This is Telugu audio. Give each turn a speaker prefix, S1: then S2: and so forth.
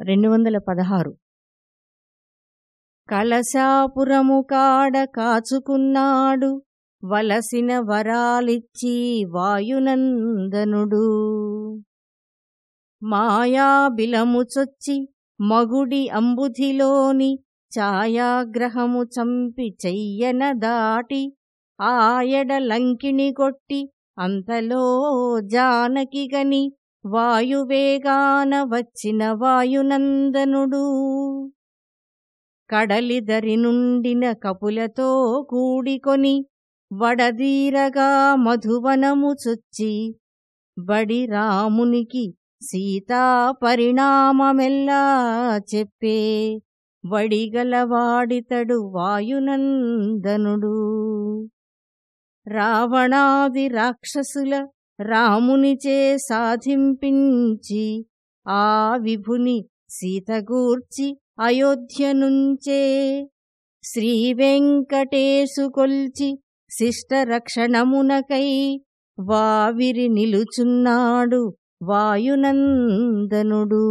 S1: రెండు వందల పదహారు. కలశాపురము కాడ కాచుకున్నాడు వలసిన వరాలిచ్చి వాయునందనుడు. మాయాబిలము చొచ్చి మగుడి అంబుధిలోని ఛాయాగ్రహము చంపి చెయ్యన దాటి ఆయడ లంకిణి కొట్టి అంతలో జానకిగని వాయువేగాన వచ్చిన వాయునందనుడు. కడలిదరి నుండిన కపులతో కూడికొని వడదీరగా మధువనము చొచ్చి బడి రామునికి సీతా పరిణామమెల్లా చెప్పే వడిగలవాడితడు వాయునందనుడు. రావణాది రాక్షసుల రామునిచే సాధింపించి ఆ విభుని సీతగూర్చి అయోధ్య నుంచే శ్రీవెంకటేశు కొల్చి శిష్టరక్షణమునకై వావిరి నిలుచున్నాడు వాయునందనుడు.